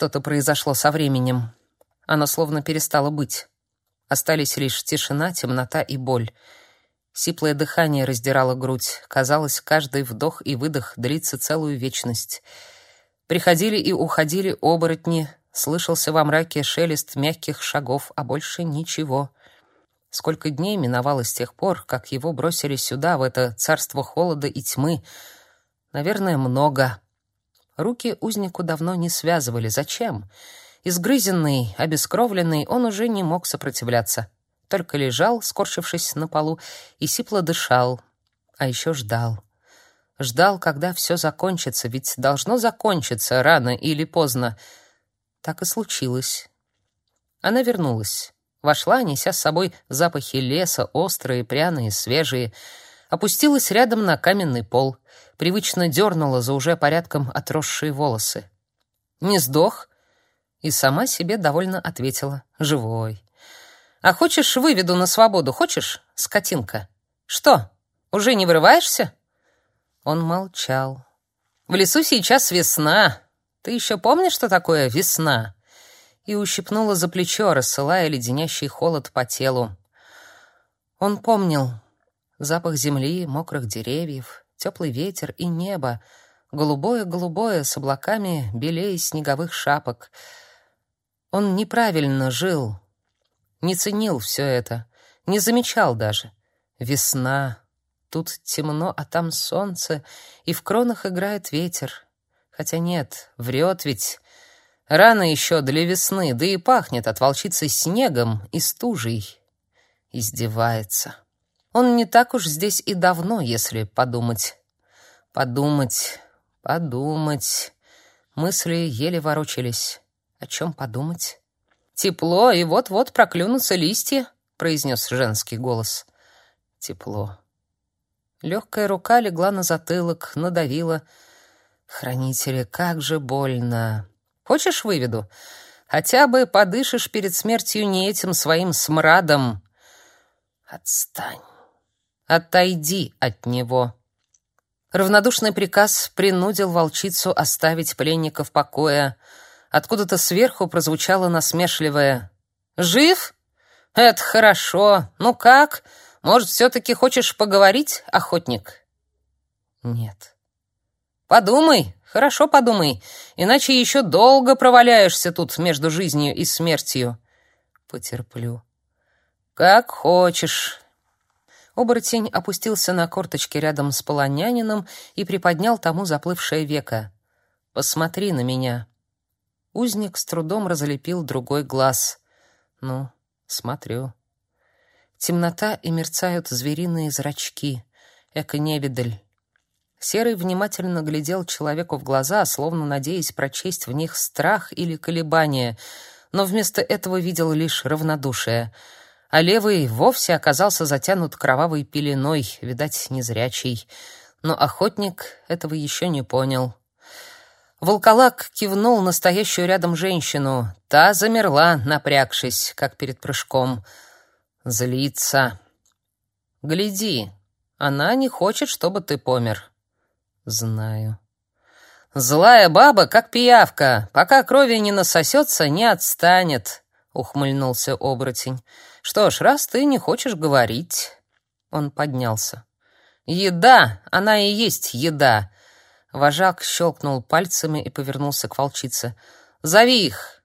Что-то произошло со временем. Оно словно перестало быть. Остались лишь тишина, темнота и боль. Сиплое дыхание раздирало грудь. Казалось, каждый вдох и выдох длится целую вечность. Приходили и уходили оборотни, слышался во мраке шелест мягких шагов, а больше ничего. Сколько дней миновало с тех пор, как его бросили сюда, в это царство холода и тьмы. Наверное, много. Руки узнику давно не связывали. Зачем? Изгрызенный, обескровленный, он уже не мог сопротивляться. Только лежал, скорчившись на полу, и сипло дышал. А еще ждал. Ждал, когда все закончится, ведь должно закончиться рано или поздно. Так и случилось. Она вернулась. Вошла, неся с собой запахи леса, острые, пряные, свежие. Опустилась рядом на каменный пол. Привычно дернула за уже порядком отросшие волосы. «Не сдох?» И сама себе довольно ответила. «Живой». «А хочешь, выведу на свободу? Хочешь, скотинка?» «Что, уже не вырываешься?» Он молчал. «В лесу сейчас весна. Ты еще помнишь, что такое весна?» и ущипнула за плечо, рассылая леденящий холод по телу. Он помнил запах земли, мокрых деревьев, теплый ветер и небо, голубое-голубое с облаками белее снеговых шапок. Он неправильно жил, не ценил все это, не замечал даже. Весна, тут темно, а там солнце, и в кронах играет ветер. Хотя нет, врет ведь, Рано еще для весны, да и пахнет от волчицы снегом и стужей. Издевается. Он не так уж здесь и давно, если подумать. Подумать, подумать. Мысли еле ворочались. О чем подумать? Тепло, и вот-вот проклюнутся листья, произнес женский голос. Тепло. Легкая рука легла на затылок, надавила. Хранители, как же больно. Хочешь, выведу? Хотя бы подышишь перед смертью не этим своим смрадом. Отстань. Отойди от него. Равнодушный приказ принудил волчицу оставить пленника в покое. Откуда-то сверху прозвучало насмешливое «Жив? Это хорошо. Ну как? Может, все-таки хочешь поговорить, охотник?» «Нет». «Подумай, Хорошо подумай, иначе еще долго проваляешься тут между жизнью и смертью. Потерплю. Как хочешь. Оборотень опустился на корточки рядом с полонянином и приподнял тому заплывшее веко. Посмотри на меня. Узник с трудом разлепил другой глаз. Ну, смотрю. Темнота и мерцают звериные зрачки. Эко-невидаль. Серый внимательно глядел человеку в глаза, словно надеясь прочесть в них страх или колебание, но вместо этого видел лишь равнодушие. А левый вовсе оказался затянут кровавой пеленой, видать, незрячий. Но охотник этого еще не понял. Волколак кивнул настоящую рядом женщину. Та замерла, напрягшись, как перед прыжком. Злится. «Гляди, она не хочет, чтобы ты помер». Знаю. Злая баба, как пиявка, пока крови не насосется, не отстанет, ухмыльнулся оборотень. Что ж, раз ты не хочешь говорить, он поднялся. Еда, она и есть еда. Вожак щелкнул пальцами и повернулся к волчице. Зови их.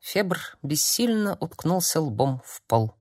Фебр бессильно уткнулся лбом в пол.